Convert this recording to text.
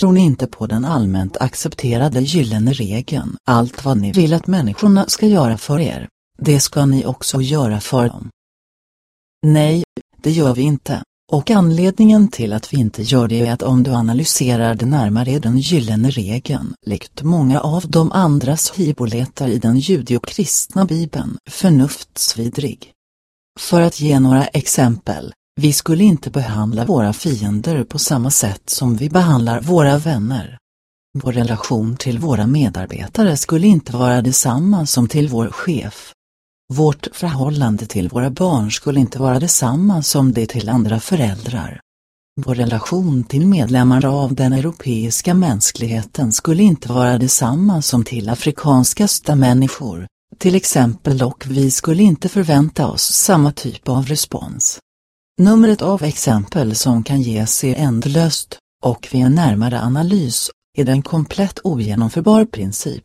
tror ni inte på den allmänt accepterade gyllene regeln. Allt vad ni vill att människorna ska göra för er, det ska ni också göra för dem. Nej, det gör vi inte. Och anledningen till att vi inte gör det är att om du analyserar det närmare är den gyllene regeln, likt många av de andras hiboletar i den judeokristna bibeln, förnuftsvidrig. För att ge några exempel, vi skulle inte behandla våra fiender på samma sätt som vi behandlar våra vänner. Vår relation till våra medarbetare skulle inte vara detsamma som till vår chef. Vårt förhållande till våra barn skulle inte vara detsamma som det till andra föräldrar. Vår relation till medlemmar av den europeiska mänskligheten skulle inte vara detsamma som till afrikanska människor, till exempel och vi skulle inte förvänta oss samma typ av respons. Numret av exempel som kan ges är ändlöst, och vid en närmare analys är det en komplett ogenomförbar princip.